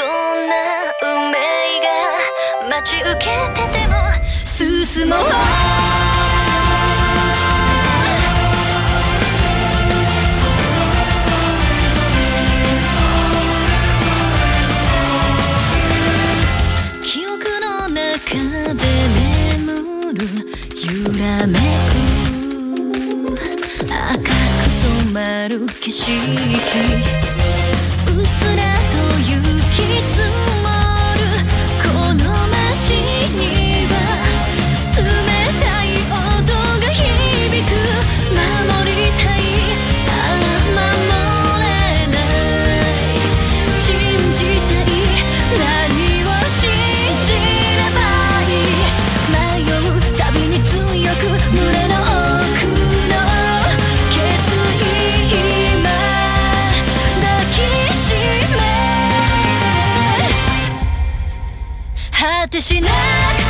どんな運命が待ち受けてても進もう。記憶の中で眠る揺らめく。赤く染まる景色。果てしなく